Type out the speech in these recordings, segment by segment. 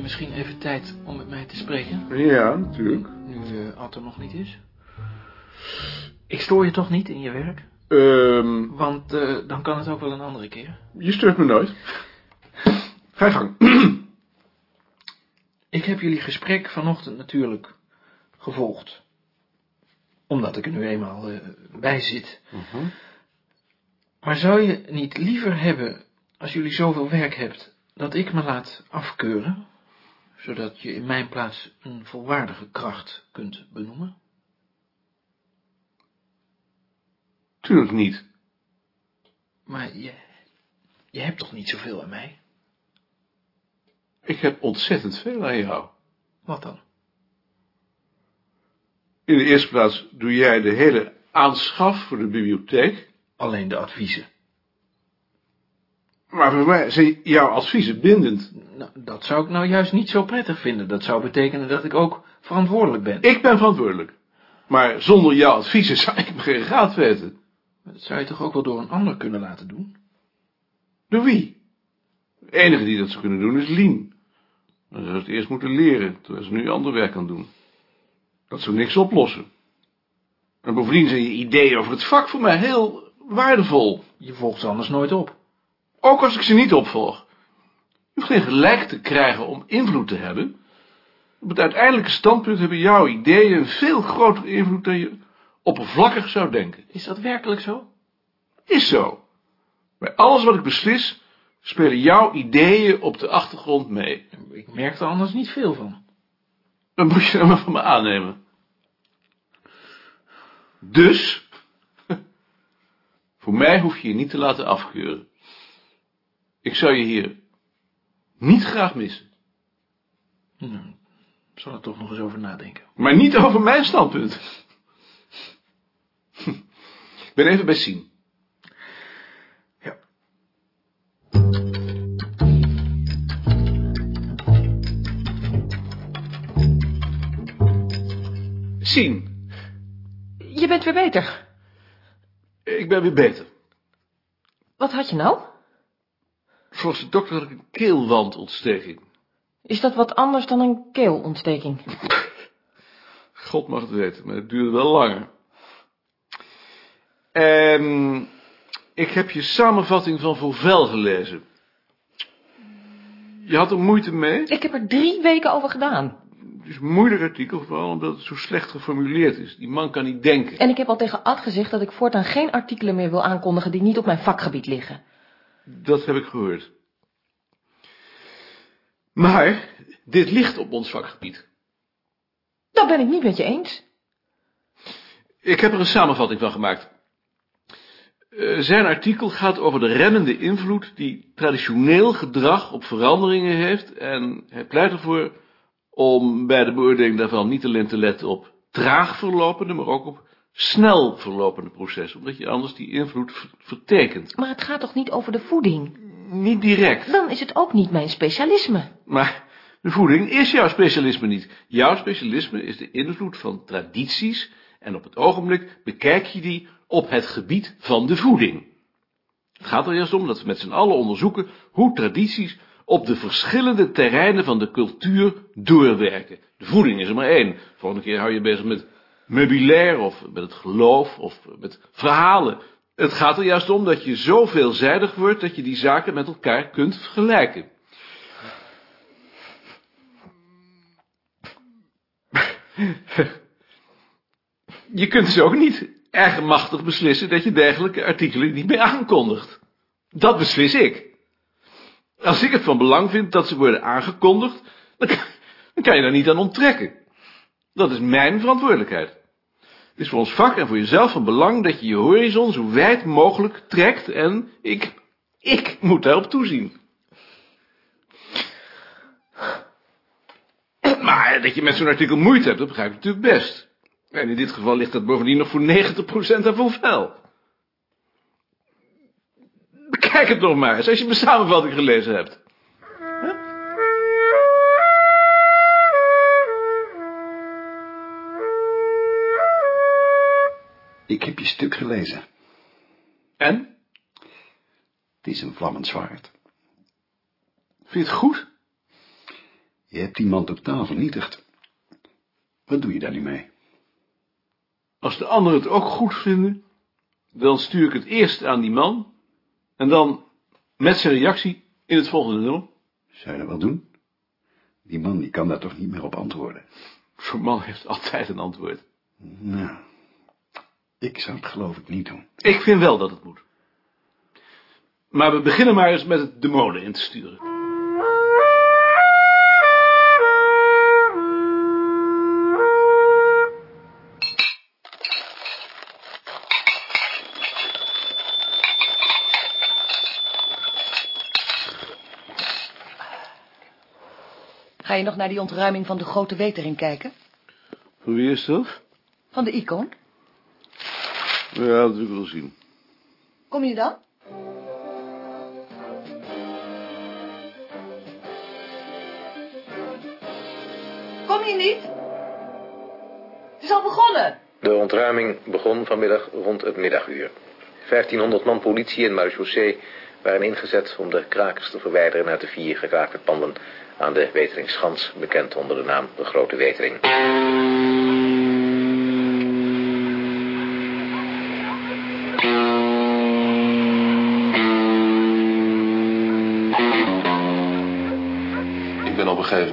misschien even tijd om met mij te spreken? Ja, natuurlijk. Nu uh, Otto nog niet is. Ik stoor je toch niet in je werk? Ehm, Want uh, dan kan het ook wel een andere keer. je steurt me nooit. Ga je gang. Ik heb jullie gesprek vanochtend natuurlijk gevolgd. Omdat ik er nu eenmaal uh, bij zit. Maar zou je niet liever hebben, als jullie zoveel werk hebt, dat ik me laat afkeuren, zodat je in mijn plaats een volwaardige kracht kunt benoemen? Tuurlijk niet. Maar je, je hebt toch niet zoveel aan mij? Ik heb ontzettend veel aan jou. Wat dan? In de eerste plaats doe jij de hele aanschaf voor de bibliotheek. Alleen de adviezen. Maar voor mij zijn jouw adviezen bindend. Nou, dat zou ik nou juist niet zo prettig vinden. Dat zou betekenen dat ik ook verantwoordelijk ben. Ik ben verantwoordelijk. Maar zonder jouw adviezen zou ik me geen raad weten. Dat zou je toch ook wel door een ander kunnen laten doen? Door wie? De enige die dat zou kunnen doen is Lien. Dan zou ze het eerst moeten leren, terwijl ze nu ander werk kan doen. Dat zou niks oplossen. En bovendien zijn je ideeën over het vak voor mij heel waardevol. Je volgt ze anders nooit op. Ook als ik ze niet opvolg. Je hoeft geen gelijk te krijgen om invloed te hebben. Op het uiteindelijke standpunt hebben jouw ideeën een veel grotere invloed dan je oppervlakkig zou denken. Is dat werkelijk zo? Is zo. Bij alles wat ik beslis, spelen jouw ideeën op de achtergrond mee. Ik merk er anders niet veel van. Dan moet je dat maar van me aannemen. Dus, voor mij hoef je je niet te laten afkeuren. Ik zou je hier niet graag missen. Nou, ik zal er toch nog eens over nadenken. Maar niet over mijn standpunt. Ik ben even bij Sien. Ja. Sien, Je bent weer beter. ik ben weer beter. Wat had je nou? Volgens de dokter had ik een keelwandontsteking. Is dat wat anders dan een keelontsteking? God mag het weten, maar het duurde wel langer. En ik heb je samenvatting van Vauvel gelezen. Je had er moeite mee. Ik heb er drie weken over gedaan. Het is een moeilijk artikel, vooral omdat het zo slecht geformuleerd is. Die man kan niet denken. En ik heb al tegen Ad gezegd dat ik voortaan geen artikelen meer wil aankondigen die niet op mijn vakgebied liggen. Dat heb ik gehoord. Maar dit ligt op ons vakgebied. Dat ben ik niet met je eens. Ik heb er een samenvatting van gemaakt. Eh, zijn artikel gaat over de remmende invloed die traditioneel gedrag op veranderingen heeft en hij pleit ervoor om bij de beoordeling daarvan niet alleen te letten op traag verlopende, maar ook op snel verlopende processen, omdat je anders die invloed ver- vertekent. Maar het gaat toch niet over de voeding? Niet direct, Dan is het ook niet mijn specialisme. maar de voeding is jouw specialisme niet. Jouw specialisme is de invloed van tradities en op het ogenblik bekijk je die op het gebied van de voeding. Het gaat er juist om dat we met z'n allen onderzoeken hoe tradities op de verschillende terreinen van de cultuur doorwerken. De voeding is er maar één. Volgende keer hou je bezig met meubilair of met het geloof of met verhalen. Het gaat er juist om dat je zo veelzijdig wordt dat je die zaken met elkaar kunt vergelijken. Je kunt dus ook niet erg machtig beslissen dat je dergelijke artikelen niet meer aankondigt. Dat beslis ik. Als ik het van belang vind dat ze worden aangekondigd, dan kan, je daar niet aan onttrekken. Dat is mijn verantwoordelijkheid. Het is voor ons vak en voor jezelf van belang dat je je horizon zo wijd mogelijk trekt en ik, ik moet daarop toezien. Maar dat je met zo'n artikel moeite hebt, dat begrijp ik natuurlijk best. En in dit geval ligt dat bovendien nog voor 90% aan Vauvel. Bekijk het nog maar eens, als je mijn samenvatting gelezen hebt. Ik heb je stuk gelezen. En? Het is een vlammend zwaard. Vind je het goed? Je hebt die man totaal vernietigd. Wat doe je daar nu mee? Als de anderen het ook goed vinden, dan stuur ik het eerst aan die man, en dan met zijn reactie in het volgende nummer. Zou je dat wel doen? Die man die kan daar toch niet meer op antwoorden? Zo'n man heeft altijd een antwoord. Nou, ik zou het geloof ik niet doen. Ik vind wel dat het moet. Maar we beginnen maar eens met het de molen in te sturen. Ga je nog naar die ontruiming van de grote wetering kijken? Van wie is dat? Van de icoon? Ja, dat wil ik wel zien. Kom je dan? Kom je niet? Het is al begonnen. De ontruiming begon vanmiddag rond het middaguur. 1500 man politie en marechaussee waren ingezet om de krakers te verwijderen uit de vier gekraakte panden aan de Weteringschans, bekend onder de naam de Grote Wetering.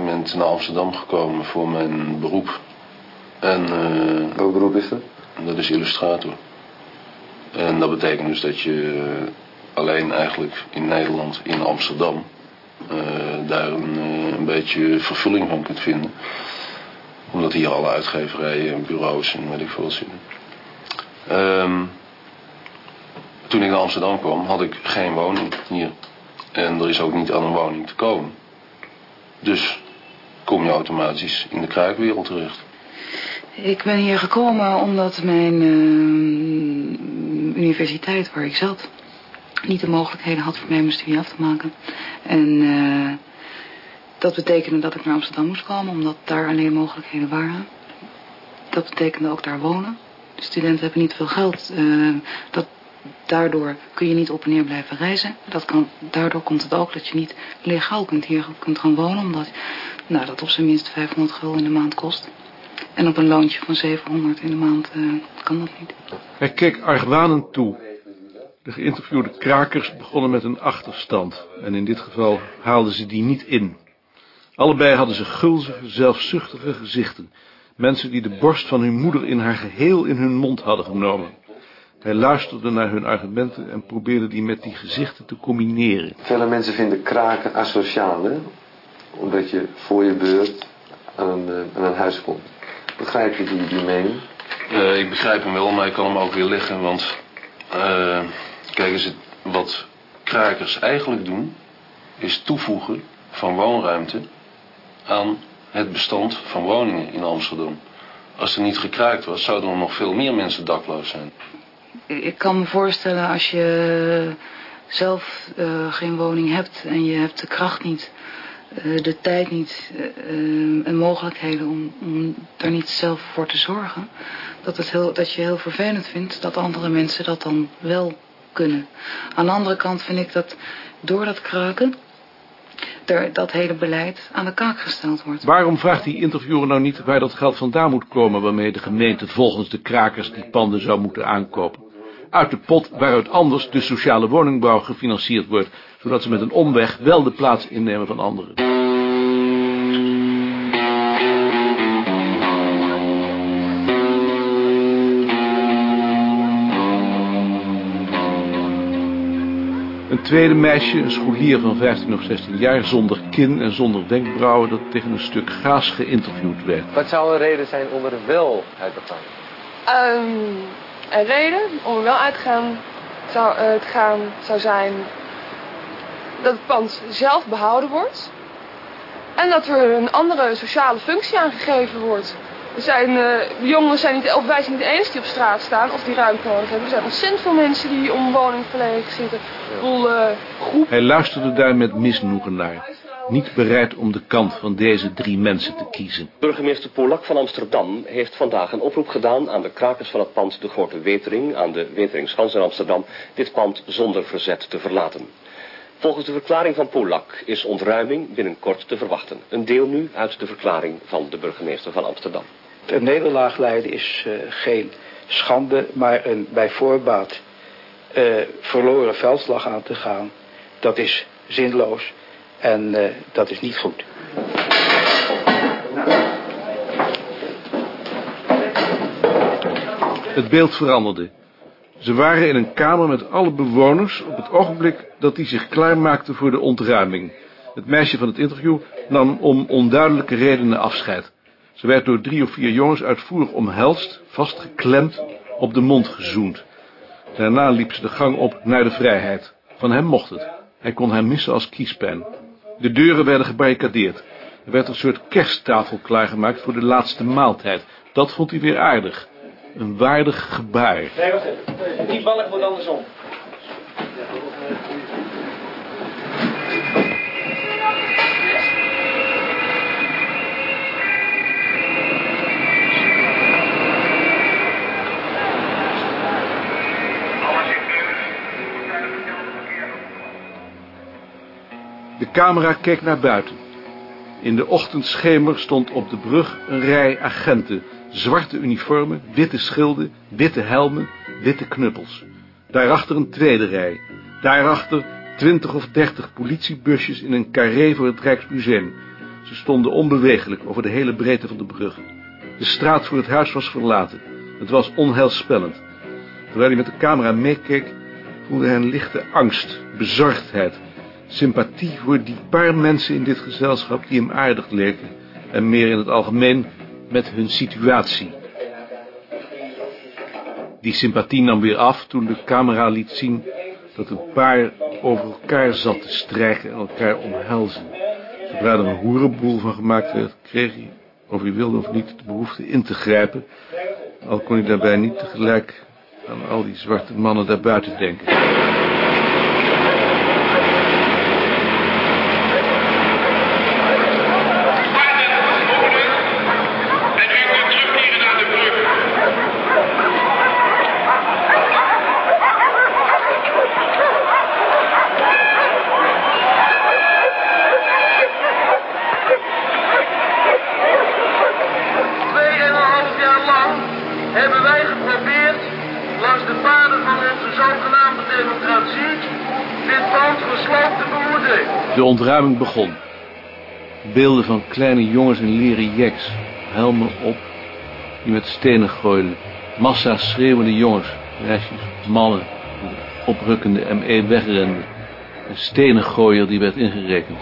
Gegeven moment naar Amsterdam gekomen voor mijn beroep. En eh, Welk beroep is dat? dat is illustrator. En dat betekent dus dat je eh, alleen eigenlijk in Nederland, in Amsterdam, eh, daar een, een beetje vervulling van kunt vinden. Omdat hier alle uitgeverijen en bureaus en weet ik veel zitten. Ehm, toen ik naar Amsterdam kwam, had ik geen woning hier. En er is ook niet aan een woning te komen. Dus automatisch in de kraakwereld terecht. Ik ben hier gekomen omdat mijn eh, universiteit waar ik zat niet de mogelijkheden had voor mij mijn studie af te maken. En eh, dat betekende dat ik naar Amsterdam moest komen omdat daar alleen mogelijkheden waren. Dat betekende ook daar wonen. De studenten hebben niet veel geld. eh, dat, daardoor kun je niet op en neer blijven reizen. Dat kan, daardoor komt het ook dat je niet legaal kunt hier kunt gaan wonen. Omdat nou, dat op zijn minst 500 gulden in de maand kost. En op een loontje van 700 in de maand eh, kan dat niet. Hij keek argwanend toe. De geïnterviewde krakers begonnen met een achterstand. En in dit geval haalden ze die niet in. Allebei hadden ze gulzige, zelfzuchtige gezichten. Mensen die de borst van hun moeder in haar geheel in hun mond hadden genomen. Hij luisterde naar hun argumenten en probeerde die met die gezichten te combineren. Vele mensen vinden kraken asociaal, hè? Omdat je voor je beurt aan een, eh, aan een huis komt. Begrijp je die, die mening? Eh, ik begrijp hem wel, maar ik kan hem ook weer leggen, want... eh, kijk eens, wat krakers eigenlijk doen... is toevoegen van woonruimte aan het bestand van woningen in Amsterdam. Als er niet gekraakt was, zouden er nog veel meer mensen dakloos zijn. Ik kan me voorstellen als je zelf eh, geen woning hebt en je hebt de kracht niet, eh, de tijd niet eh, en mogelijkheden om, om daar niet zelf voor te zorgen, dat, het heel, dat je heel vervelend vindt dat andere mensen dat dan wel kunnen. Aan de andere kant vind ik dat door dat kraken er, dat hele beleid aan de kaak gesteld wordt. Waarom vraagt die interviewer nou niet waar dat geld vandaan moet komen... waarmee de gemeente volgens de krakers die panden zou moeten aankopen? Uit de pot waaruit anders de sociale woningbouw gefinancierd wordt... zodat ze met een omweg wel de plaats innemen van anderen. Een tweede meisje, een scholier van 15 of 16 jaar, zonder kin en zonder wenkbrauwen, dat tegen een stuk gaas geïnterviewd werd. Wat zou een reden zijn om er wel uit te gaan? Ehm, een reden om er wel uit te gaan zou, eh, gaan zou zijn dat het pand zelf behouden wordt. En dat er een andere sociale functie aangegeven wordt. Er zijn, eh, de jongeren zijn niet, of wij zijn niet de enige die op straat staan of die ruimte nodig hebben. Er zijn ontzettend veel mensen die om woning verlegen zitten. Eh, groep Hij luisterde daar met misnoegen naar, niet bereid om de kant van deze drie mensen te kiezen. Burgemeester Polak van Amsterdam heeft vandaag een oproep gedaan aan de krakers van het pand De Grote Wetering aan de Weteringschans in Amsterdam dit pand zonder verzet te verlaten. Volgens de verklaring van Polak is ontruiming binnenkort te verwachten. Een deel nu uit de verklaring van de burgemeester van Amsterdam. Een nederlaag leiden is uh, geen schande, maar een bij voorbaat uh, verloren veldslag aan te gaan, dat is zinloos en uh, dat is niet goed. Het beeld veranderde. Ze waren in een kamer met alle bewoners op het ogenblik dat die zich klaarmaakten voor de ontruiming. Het meisje van het interview nam om onduidelijke redenen afscheid. Ze werd door drie of vier jongens uitvoerig omhelst, vastgeklemd, op de mond gezoend. Daarna liep ze de gang op naar de vrijheid. Van hem mocht het. Hij kon haar missen als kiespijn. De deuren werden gebarricadeerd. Er werd een soort kersttafel klaargemaakt voor de laatste maaltijd. Dat vond hij weer aardig. Een waardig gebaar. Nee, wacht even. Die balk wordt andersom. Camera keek naar buiten. In de ochtendschemer stond op de brug een rij agenten. Zwarte uniformen, witte schilden, witte helmen, witte knuppels. Daarachter een tweede rij. Daarachter twintig of dertig politiebusjes in een carré voor het Rijksmuseum. Ze stonden onbewegelijk over de hele breedte van de brug. De straat voor het huis was verlaten. Het was onheilspellend. Terwijl hij met de camera meekeek, voelde hij een lichte angst, bezorgdheid sympathie voor die paar mensen in dit gezelschap die hem aardig leken en meer in het algemeen met hun situatie. Die sympathie nam weer af toen de camera liet zien dat een paar over elkaar zat te strijken en elkaar omhelzen. Zodra er een hoerenboel van gemaakt werd, kreeg hij, of hij wilde of niet, de behoefte in te grijpen, al kon hij daarbij niet tegelijk aan al die zwarte mannen daarbuiten denken. De ontruiming begon. Beelden van kleine jongens in leren jacks, helmen op, die met stenen gooiden. Massa schreeuwende jongens, meisjes, mannen, die oprukkende ME wegrenden. Een stenen gooier die werd ingerekend.